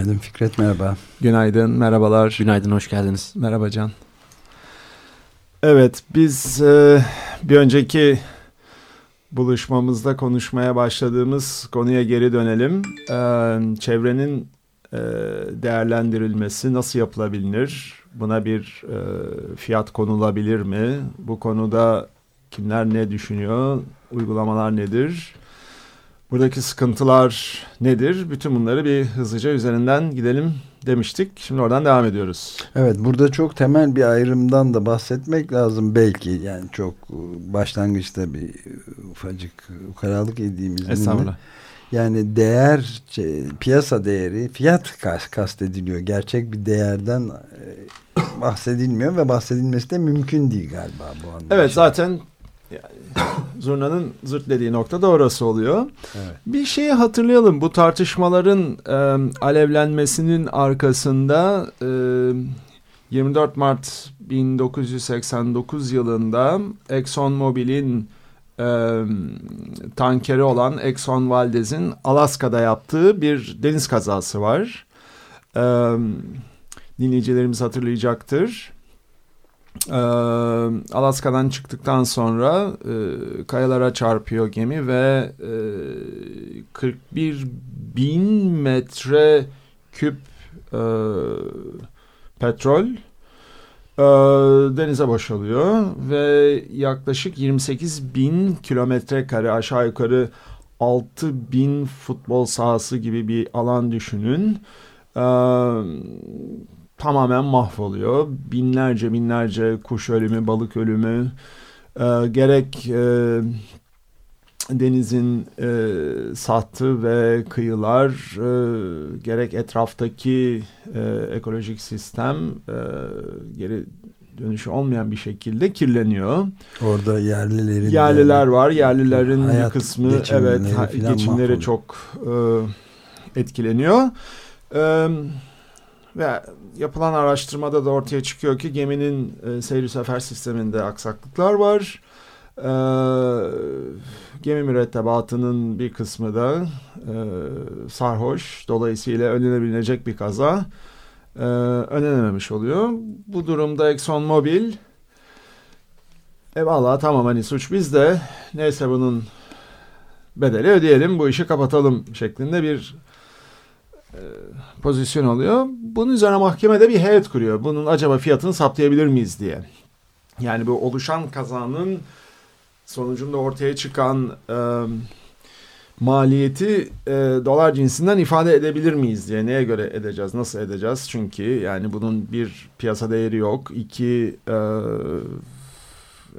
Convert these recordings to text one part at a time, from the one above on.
Günaydın Fikret, merhaba. Günaydın, merhabalar. Günaydın, hoş geldiniz. Merhaba Can. Evet, biz e, bir önceki buluşmamızda konuşmaya başladığımız konuya geri dönelim. E, çevrenin e, değerlendirilmesi nasıl yapılabilir? Buna bir e, fiyat konulabilir mi? Bu konuda kimler ne düşünüyor? Uygulamalar nedir? Buradaki sıkıntılar nedir? Bütün bunları bir hızlıca üzerinden gidelim demiştik. Şimdi oradan devam ediyoruz. Evet burada çok temel bir ayrımdan da bahsetmek lazım belki. Yani çok başlangıçta bir ufacık ukaralık edeyim izninle. Estağfurullah. Yani değer, piyasa değeri, fiyat kastediliyor. Gerçek bir değerden e, bahsedilmiyor ve bahsedilmesi de mümkün değil galiba bu anlamda. Evet zaten yani, zurnanın zırt dediği nokta da orası oluyor. Evet. Bir şeyi hatırlayalım. Bu tartışmaların e, alevlenmesinin arkasında e, 24 Mart 1989 yılında Exxon Mobil'in e, tankeri olan Exxon Valdez'in Alaska'da yaptığı bir deniz kazası var. E, dinleyicilerimiz hatırlayacaktır. Ee, Alaska'dan çıktıktan sonra e, kayalara çarpıyor gemi ve e, 41 bin metre küp e, petrol e, denize boşalıyor ve yaklaşık 28 bin kilometre kare aşağı yukarı 6 bin futbol sahası gibi bir alan düşünün. E, tamamen mahvoluyor. Binlerce binlerce kuş ölümü, balık ölümü, e, gerek e, denizin e, sattı ve kıyılar, e, gerek etraftaki e, ekolojik sistem e, geri dönüşü olmayan bir şekilde kirleniyor. Orada yerlilerin yerliler var. Yerlilerin bir kısmı evet geçimleri çok e, etkileniyor. E, ve yapılan araştırmada da ortaya çıkıyor ki geminin e, seyir sefer sisteminde aksaklıklar var. E, gemi mürettebatının bir kısmı da e, sarhoş. Dolayısıyla önlenebilecek bir kaza e, önlenememiş oluyor. Bu durumda Exxon Mobil e valla tamam hani suç bizde. Neyse bunun bedeli ödeyelim bu işi kapatalım şeklinde bir pozisyon alıyor. Bunun üzerine mahkemede bir heyet kuruyor. Bunun acaba fiyatını saptayabilir miyiz diye. Yani bu oluşan kazanın sonucunda ortaya çıkan e, maliyeti e, dolar cinsinden ifade edebilir miyiz diye. Neye göre edeceğiz, nasıl edeceğiz? Çünkü yani bunun bir piyasa değeri yok. İki e,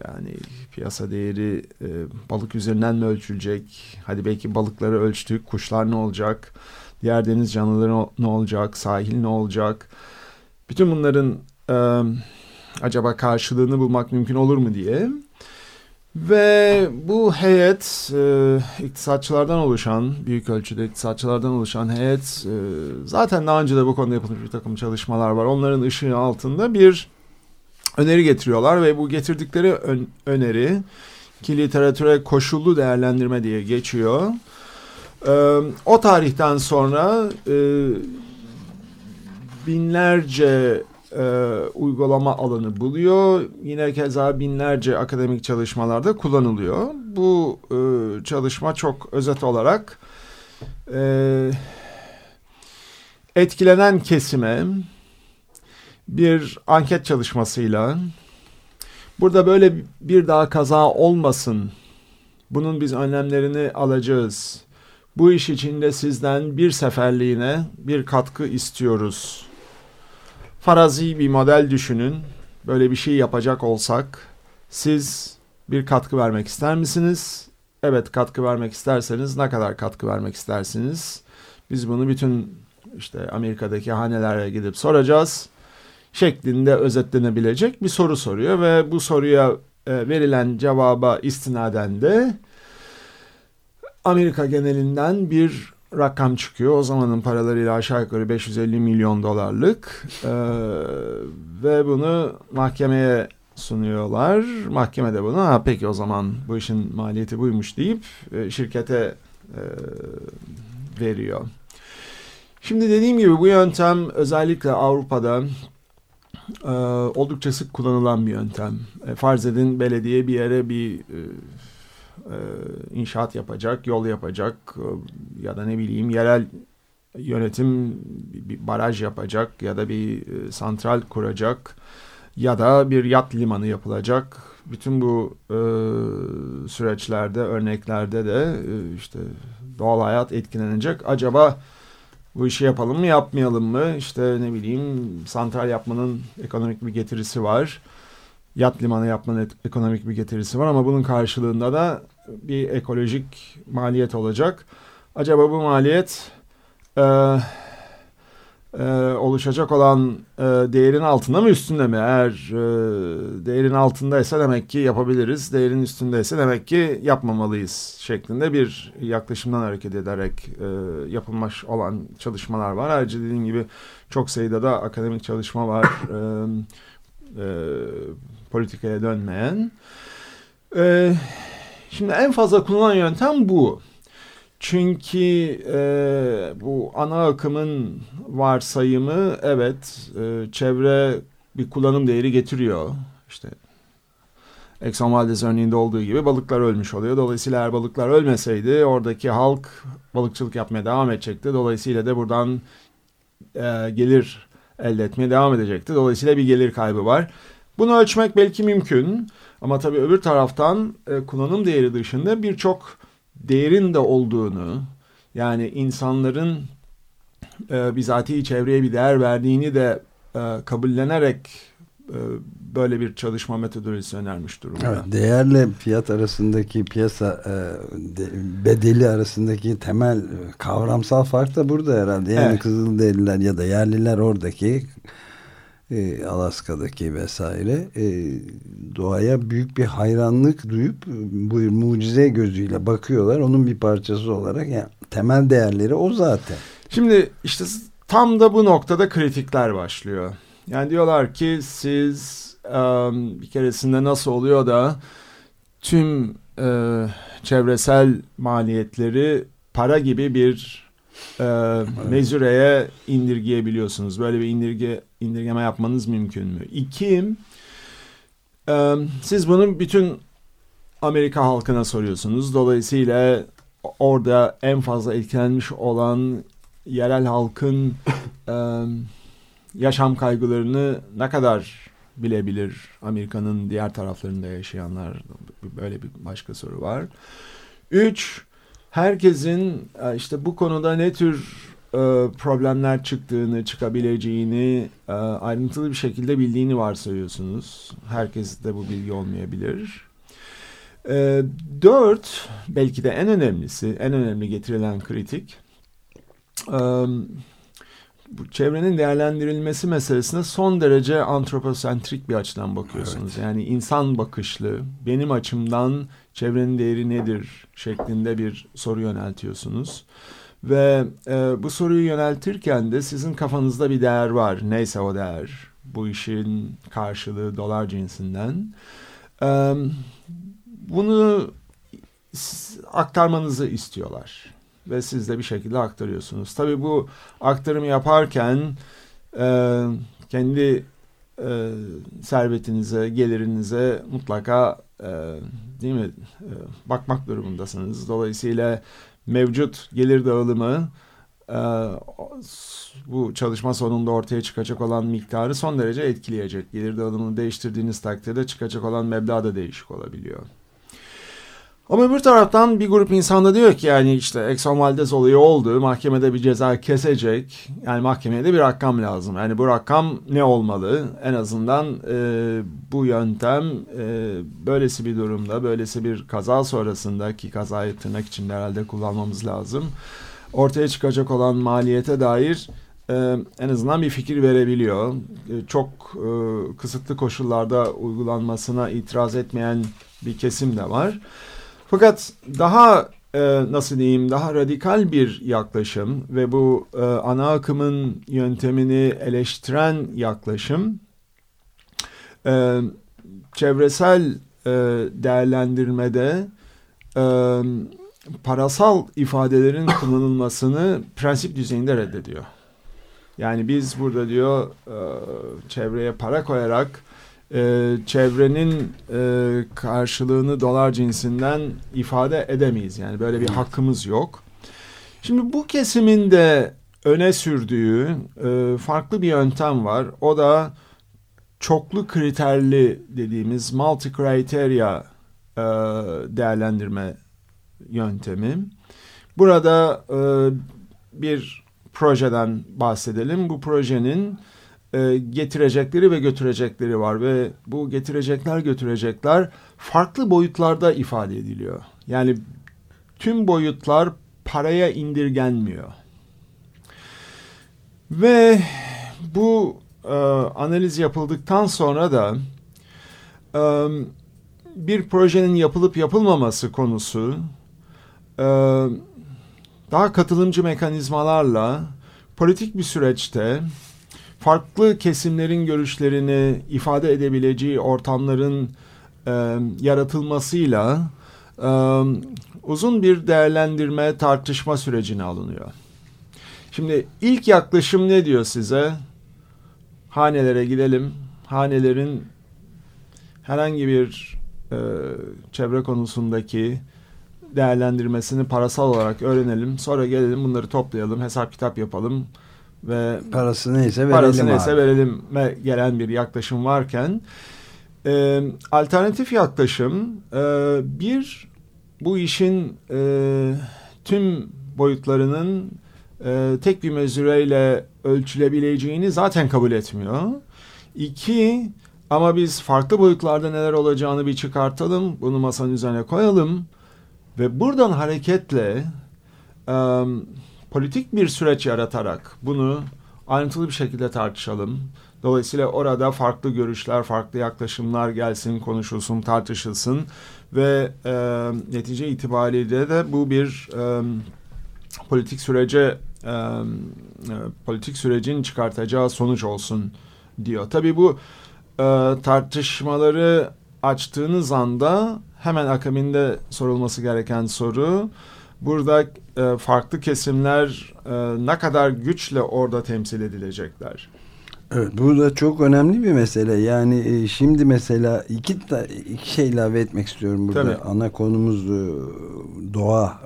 yani piyasa değeri e, balık üzerinden mi ölçülecek? Hadi belki balıkları ölçtük, kuşlar ne olacak? Diğer deniz canlıları ne olacak? Sahil ne olacak? Bütün bunların e, acaba karşılığını bulmak mümkün olur mu diye. Ve bu heyet e, iktisatçılardan oluşan, büyük ölçüde iktisatçılardan oluşan heyet e, zaten daha önce de bu konuda yapılmış bir takım çalışmalar var. Onların ışığı altında bir öneri getiriyorlar ve bu getirdikleri ön, öneri ki literatüre koşullu değerlendirme diye geçiyor. E, o tarihten sonra e, binlerce e, uygulama alanı buluyor. Yine keza binlerce akademik çalışmalarda kullanılıyor. Bu e, çalışma çok özet olarak e, etkilenen kesime bir anket çalışmasıyla burada böyle bir daha kaza olmasın bunun biz önlemlerini alacağız bu iş içinde sizden bir seferliğine bir katkı istiyoruz. Farazi bir model düşünün. Böyle bir şey yapacak olsak siz bir katkı vermek ister misiniz? Evet katkı vermek isterseniz ne kadar katkı vermek istersiniz? Biz bunu bütün işte Amerika'daki hanelere gidip soracağız. şeklinde özetlenebilecek bir soru soruyor ve bu soruya e, verilen cevaba istinaden de Amerika genelinden bir rakam çıkıyor. O zamanın paralarıyla aşağı yukarı 550 milyon dolarlık e, ve bunu mahkemeye sunuyorlar. Mahkeme de bunu ha peki o zaman bu işin maliyeti buymuş deyip e, şirkete e, veriyor. Şimdi dediğim gibi bu yöntem özellikle Avrupa'da e, oldukça sık kullanılan bir yöntem. E, farz edin belediye bir yere bir e, inşaat yapacak, yol yapacak e, ya da ne bileyim yerel yönetim bir baraj yapacak ya da bir e, santral kuracak ya da bir yat limanı yapılacak. Bütün bu e, süreçlerde, örneklerde de e, işte doğal hayat etkilenecek. Acaba bu işi yapalım mı, yapmayalım mı? İşte ne bileyim santral yapmanın ekonomik bir getirisi var. Yat limanı yapmanın ekonomik bir getirisi var ama bunun karşılığında da bir ekolojik maliyet olacak. Acaba bu maliyet e, e, oluşacak olan e, değerin altında mı üstünde mi? Eğer e, değerin altındaysa demek ki yapabiliriz. Değerin üstündeyse demek ki yapmamalıyız şeklinde bir yaklaşımdan hareket ederek e, yapılmış olan çalışmalar var. Ayrıca dediğim gibi çok sayıda da akademik çalışma var. E, e, politikaya dönmeyen. E, şimdi en fazla kullanılan yöntem bu. Çünkü e, bu ana akımın varsayımı evet e, çevre bir kullanım değeri getiriyor. İşte Exxon Valdez örneğinde olduğu gibi balıklar ölmüş oluyor. Dolayısıyla eğer balıklar ölmeseydi oradaki halk balıkçılık yapmaya devam edecekti. Dolayısıyla da buradan e, gelir elde etmeye devam edecekti. Dolayısıyla bir gelir kaybı var. Bunu ölçmek belki mümkün ama tabii öbür taraftan e, kullanım değeri dışında birçok değerin de olduğunu yani insanların e, bizatihi çevreye bir değer verdiğini de e, kabullenerek e, böyle bir çalışma metodolojisi önermiş durumda. Evet, değerle fiyat arasındaki piyasa e, de, bedeli arasındaki temel e, kavramsal fark da burada herhalde. Yani evet. Kızılderililer ya da yerliler oradaki e, Alaska'daki vesaire e, doğaya büyük bir hayranlık duyup bu mucize gözüyle bakıyorlar. Onun bir parçası olarak yani temel değerleri o zaten. Şimdi işte tam da bu noktada kritikler başlıyor. Yani diyorlar ki siz um, bir keresinde nasıl oluyor da tüm e, çevresel maliyetleri para gibi bir e, mezüreye indirgeyebiliyorsunuz. Böyle bir indirge indirgeme yapmanız mümkün mü? İki, e, siz bunu bütün Amerika halkına soruyorsunuz. Dolayısıyla orada en fazla etkilenmiş olan yerel halkın e, yaşam kaygılarını ne kadar bilebilir Amerika'nın diğer taraflarında yaşayanlar böyle bir başka soru var. Üç, herkesin e, işte bu konuda ne tür e, problemler çıktığını, çıkabileceğini e, ayrıntılı bir şekilde bildiğini varsayıyorsunuz. Herkes de bu bilgi olmayabilir. Dört, belki de en önemlisi, en önemli getirilen kritik, bu çevrenin değerlendirilmesi meselesine son derece antroposentrik bir açıdan bakıyorsunuz. Evet. Yani insan bakışlı, benim açımdan çevrenin değeri nedir şeklinde bir soru yöneltiyorsunuz. Ve e, bu soruyu yöneltirken de sizin kafanızda bir değer var. Neyse o değer. Bu işin karşılığı dolar cinsinden. E, bunu aktarmanızı istiyorlar. Ve siz de bir şekilde aktarıyorsunuz. Tabii bu aktarımı yaparken e, kendi e, servetinize, gelirinize mutlaka e, değil mi e, bakmak durumundasınız. Dolayısıyla mevcut gelir dağılımı e, bu çalışma sonunda ortaya çıkacak olan miktarı son derece etkileyecek. Gelir dağılımını değiştirdiğiniz takdirde çıkacak olan meblağ da değişik olabiliyor. Ama öbür taraftan bir grup insan da diyor ki yani işte Exxon Valdez olayı oldu. Mahkemede bir ceza kesecek. Yani mahkemeye de bir rakam lazım. Yani bu rakam ne olmalı? En azından e, bu yöntem e, böylesi bir durumda, böylesi bir kaza sonrasında ki kazayı tırnak içinde herhalde kullanmamız lazım. Ortaya çıkacak olan maliyete dair e, en azından bir fikir verebiliyor. E, çok e, kısıtlı koşullarda uygulanmasına itiraz etmeyen bir kesim de var. Fakat daha e, nasıl diyeyim daha radikal bir yaklaşım ve bu e, ana akımın yöntemini eleştiren yaklaşım e, çevresel e, değerlendirmede e, parasal ifadelerin kullanılmasını prensip düzeyinde reddediyor. Yani biz burada diyor e, çevreye para koyarak e, çevrenin e, karşılığını dolar cinsinden ifade edemeyiz. Yani böyle bir hakkımız yok. Şimdi bu kesimin de öne sürdüğü e, farklı bir yöntem var. O da çoklu kriterli dediğimiz multi criteria e, değerlendirme yöntemi. Burada e, bir projeden bahsedelim. Bu projenin e, getirecekleri ve götürecekleri var ve bu getirecekler götürecekler farklı boyutlarda ifade ediliyor. Yani tüm boyutlar paraya indirgenmiyor. Ve bu e, analiz yapıldıktan sonra da e, bir projenin yapılıp yapılmaması konusu e, daha katılımcı mekanizmalarla politik bir süreçte farklı kesimlerin görüşlerini ifade edebileceği ortamların e, yaratılmasıyla e, uzun bir değerlendirme tartışma sürecine alınıyor. Şimdi ilk yaklaşım ne diyor size? Hanelere gidelim. Hanelerin herhangi bir e, çevre konusundaki değerlendirmesini parasal olarak öğrenelim. Sonra gelelim bunları toplayalım, hesap kitap yapalım ve parası neyse verelim parası neyse verelim gelen bir yaklaşım varken e, alternatif yaklaşım e, bir bu işin e, tüm boyutlarının e, tek bir mezureyle ölçülebileceğini zaten kabul etmiyor. İki ama biz farklı boyutlarda neler olacağını bir çıkartalım, bunu masanın üzerine koyalım ve buradan hareketle e, politik bir süreç yaratarak bunu ayrıntılı bir şekilde tartışalım. Dolayısıyla orada farklı görüşler, farklı yaklaşımlar gelsin, konuşulsun, tartışılsın ve e, netice itibariyle de bu bir e, politik sürece e, politik sürecin çıkartacağı sonuç olsun diyor. Tabii bu e, tartışmaları açtığınız anda hemen akabinde sorulması gereken soru burada e, farklı kesimler e, ne kadar güçle orada temsil edilecekler. Evet, bu da çok önemli bir mesele. Yani e, şimdi mesela iki, iki şey ilave etmek istiyorum burada. Tabii. Ana konumuz e, doğa,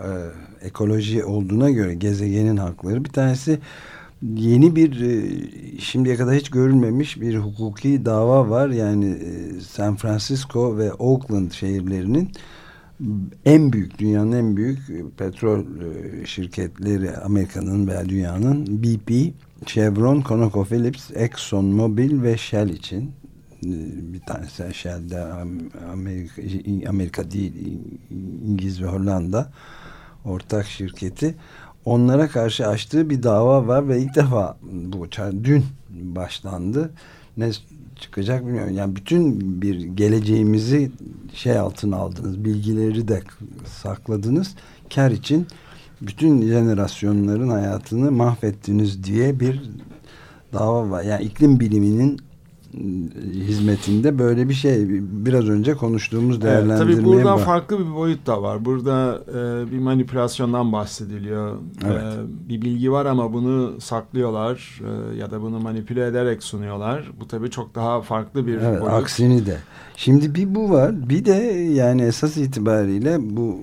e, ekoloji olduğuna göre gezegenin hakları. Bir tanesi yeni bir e, şimdiye kadar hiç görülmemiş bir hukuki dava var. Yani e, San Francisco ve Oakland şehirlerinin en büyük dünyanın en büyük petrol e, şirketleri Amerika'nın veya dünyanın BP, Chevron, ConocoPhillips, Exxon Mobil ve Shell için bir tanesi Shell'de Amerika, Amerika değil İngiliz ve Hollanda ortak şirketi onlara karşı açtığı bir dava var ve ilk defa bu dün başlandı. Ne çıkacak bilmiyorum. Yani bütün bir geleceğimizi şey altına aldınız. Bilgileri de sakladınız. Kar için bütün jenerasyonların hayatını mahvettiniz diye bir dava var. Yani iklim biliminin hizmetinde böyle bir şey biraz önce konuştuğumuz değerlendirmeye evet, Tabii buradan farklı bir boyut da var. Burada e, bir manipülasyondan bahsediliyor. Evet. E, bir bilgi var ama bunu saklıyorlar e, ya da bunu manipüle ederek sunuyorlar. Bu tabii çok daha farklı bir evet, boyut. Aksini de. Şimdi bir bu var. Bir de yani esas itibariyle bu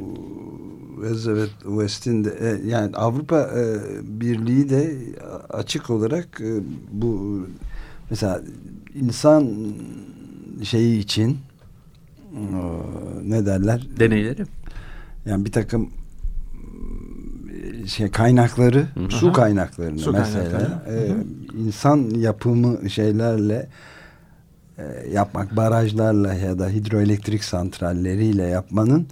Elizabeth West'in de e, yani Avrupa e, Birliği de açık olarak e, bu mesela insan şeyi için ne derler? Deneyleri. Yani bir takım şey kaynakları, Hı-hı. su kaynaklarını su mesela kaynakları. e, insan yapımı şeylerle e, yapmak, barajlarla ya da hidroelektrik santralleriyle yapmanın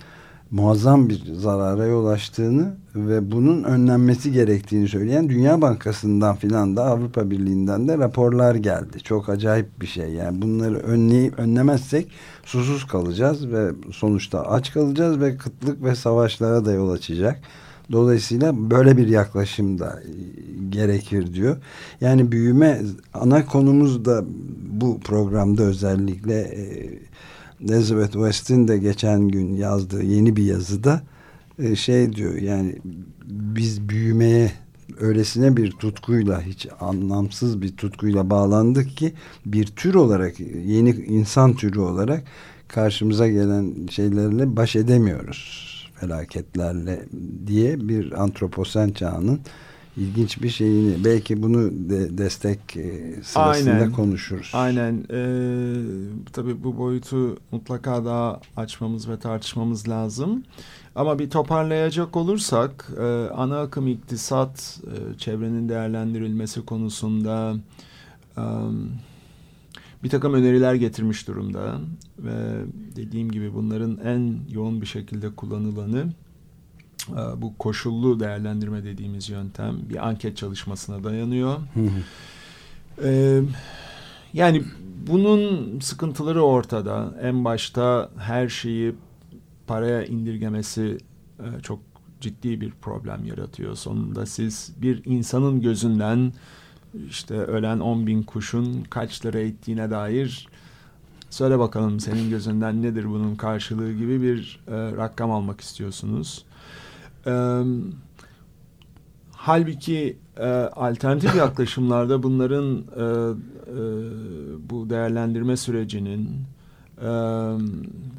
muazzam bir zarara yol açtığını ve bunun önlenmesi gerektiğini söyleyen Dünya Bankası'ndan filan da Avrupa Birliği'nden de raporlar geldi. Çok acayip bir şey. Yani bunları önleyip önlemezsek susuz kalacağız ve sonuçta aç kalacağız ve kıtlık ve savaşlara da yol açacak. Dolayısıyla böyle bir yaklaşım da gerekir diyor. Yani büyüme ana konumuz da bu programda özellikle Elizabeth West'in de geçen gün yazdığı yeni bir yazıda e, şey diyor yani biz büyümeye öylesine bir tutkuyla hiç anlamsız bir tutkuyla bağlandık ki bir tür olarak yeni insan türü olarak karşımıza gelen şeylerle baş edemiyoruz felaketlerle diye bir antroposen çağının ilginç bir şeyini belki bunu de, destek e, sırasında Aynen. konuşuruz. Aynen. Ee, tabii bu boyutu mutlaka daha açmamız ve tartışmamız lazım. Ama bir toparlayacak olursak e, ana akım iktisat e, çevrenin değerlendirilmesi konusunda e, bir takım öneriler getirmiş durumda ve dediğim gibi bunların en yoğun bir şekilde kullanılanı bu koşullu değerlendirme dediğimiz yöntem bir anket çalışmasına dayanıyor. Ee, yani bunun sıkıntıları ortada. En başta her şeyi paraya indirgemesi e, çok ciddi bir problem yaratıyor. Sonunda siz bir insanın gözünden işte ölen 10 bin kuşun kaç lira ettiğine dair söyle bakalım senin gözünden nedir bunun karşılığı gibi bir e, rakam almak istiyorsunuz. E, halbuki e, alternatif yaklaşımlarda bunların e, e, bu değerlendirme sürecinin e,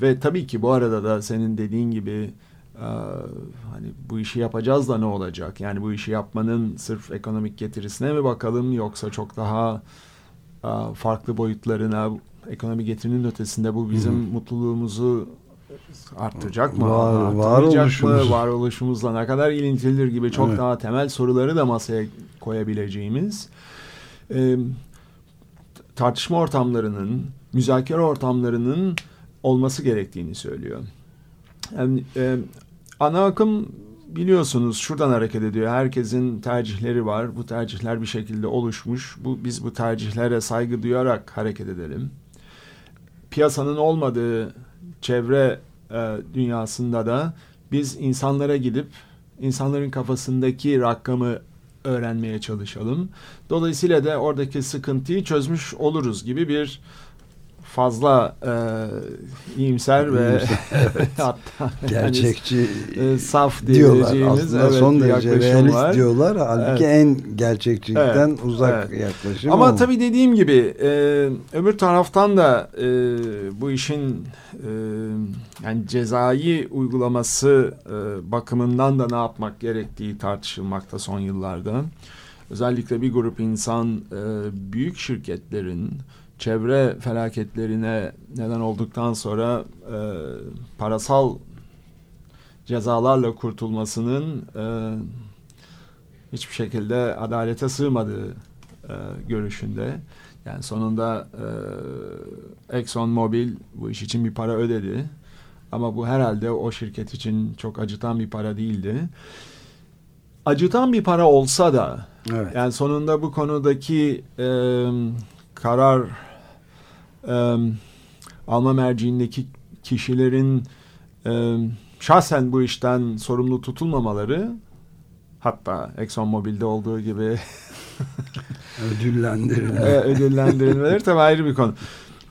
ve tabii ki bu arada da senin dediğin gibi e, hani bu işi yapacağız da ne olacak? Yani bu işi yapmanın sırf ekonomik getirisine mi bakalım yoksa çok daha e, farklı boyutlarına ekonomi getirinin ötesinde bu bizim Hı-hı. mutluluğumuzu arttıracak mı? Var, varoluşumuz. mı? Varoluşumuzla ne kadar ilintilidir gibi çok evet. daha temel soruları da masaya koyabileceğimiz e, tartışma ortamlarının, müzakere ortamlarının olması gerektiğini söylüyor. Yani, e, ana akım biliyorsunuz şuradan hareket ediyor. Herkesin tercihleri var. Bu tercihler bir şekilde oluşmuş. Bu biz bu tercihlere saygı duyarak hareket edelim. Piyasanın olmadığı çevre e, dünyasında da biz insanlara gidip insanların kafasındaki rakamı öğrenmeye çalışalım. Dolayısıyla da oradaki sıkıntıyı çözmüş oluruz gibi bir fazla e, iyimser ve hatta gerçekçi yani, e, saf diyorlar. Aslında evet, son derece realist var. diyorlar. Halbuki evet. en gerçekçilikten evet. uzak evet. yaklaşım. Ama, ama tabii dediğim gibi e, öbür taraftan da e, bu işin e, yani cezai uygulaması e, bakımından da ne yapmak gerektiği tartışılmakta son yıllarda. Özellikle bir grup insan e, büyük şirketlerin çevre felaketlerine neden olduktan sonra e, parasal cezalarla kurtulmasının e, hiçbir şekilde adalete sığmadığı e, görüşünde. Yani sonunda e, Exxon Mobil bu iş için bir para ödedi. Ama bu herhalde o şirket için çok acıtan bir para değildi. Acıtan bir para olsa da evet. yani sonunda bu konudaki e, karar e, alma merciindeki kişilerin e, şahsen bu işten sorumlu tutulmamaları hatta ExxonMobil'de olduğu gibi ödüllendirilmeleri. ödüllendirilmeleri tabii ayrı bir konu.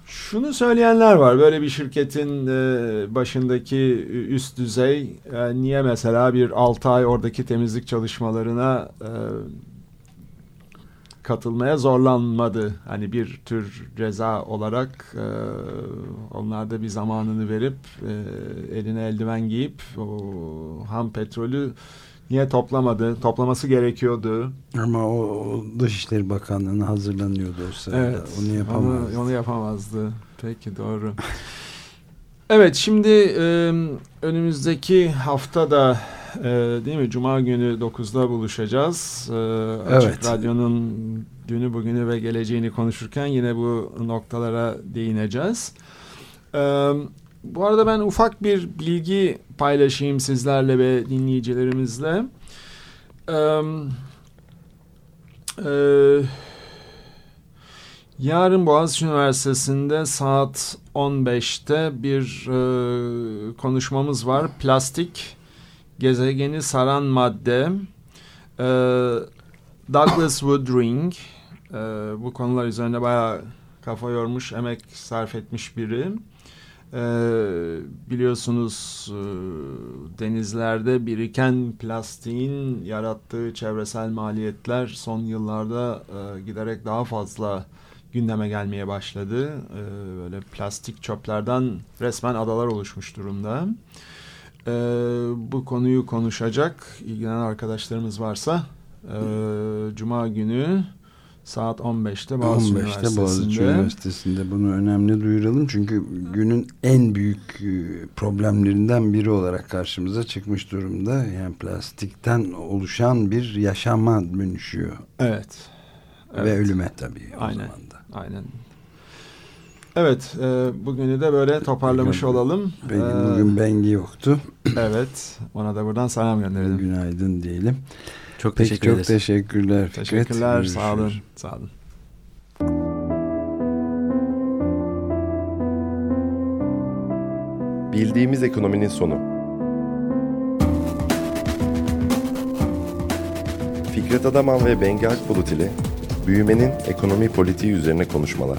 Şunu söyleyenler var. Böyle bir şirketin e, başındaki üst düzey e, niye mesela bir 6 ay oradaki temizlik çalışmalarına e, katılmaya zorlanmadı. Hani bir tür ceza olarak e, onlar da bir zamanını verip e, eline eldiven giyip o ham petrolü niye toplamadı? Toplaması gerekiyordu. Ama o Dışişleri Bakanlığı'na hazırlanıyordu o sırada. Evet, onu yapamazdı. Onu, onu yapamazdı. Peki doğru. Evet şimdi e, önümüzdeki hafta da e, değil mi? Cuma günü 9'da buluşacağız. E, Açık evet. Radyo'nun dünü, bugünü ve geleceğini konuşurken yine bu noktalara değineceğiz. E, bu arada ben ufak bir bilgi paylaşayım sizlerle ve dinleyicilerimizle. Ee, e, yarın Boğaziçi Üniversitesi'nde saat 15'te bir e, konuşmamız var. Plastik, gezegeni saran madde. E, Douglas Woodring e, bu konular üzerine bayağı kafa yormuş, emek sarf etmiş biri. E, biliyorsunuz e, denizlerde biriken plastiğin yarattığı çevresel maliyetler son yıllarda e, giderek daha fazla gündeme gelmeye başladı. E, böyle plastik çöplerden resmen adalar oluşmuş durumda. Bu konuyu konuşacak ilgilenen arkadaşlarımız varsa e, Cuma günü saat 15'te Boğaziçi 15'te Üniversitesi'nde. Boğaziçi Üniversitesi'nde bunu önemli duyuralım. Çünkü günün en büyük e, problemlerinden biri olarak karşımıza çıkmış durumda. Yani plastikten oluşan bir yaşama dönüşüyor. Evet. evet. Ve ölüme tabii o Aynen. zaman da. Aynen. Evet, e, bugünü de böyle toparlamış bugün, olalım. Peki, e, bugün Bengi yoktu. Evet, ona da buradan selam gönderelim. Günaydın diyelim. Çok Peki, teşekkür çok ederiz. teşekkürler Fikret. Teşekkürler, Görüşürüz. sağ olun. Sağ olun. Bildiğimiz ekonominin sonu. Fikret Adaman ve Bengi Akbulut ile büyümenin ekonomi politiği üzerine konuşmalar.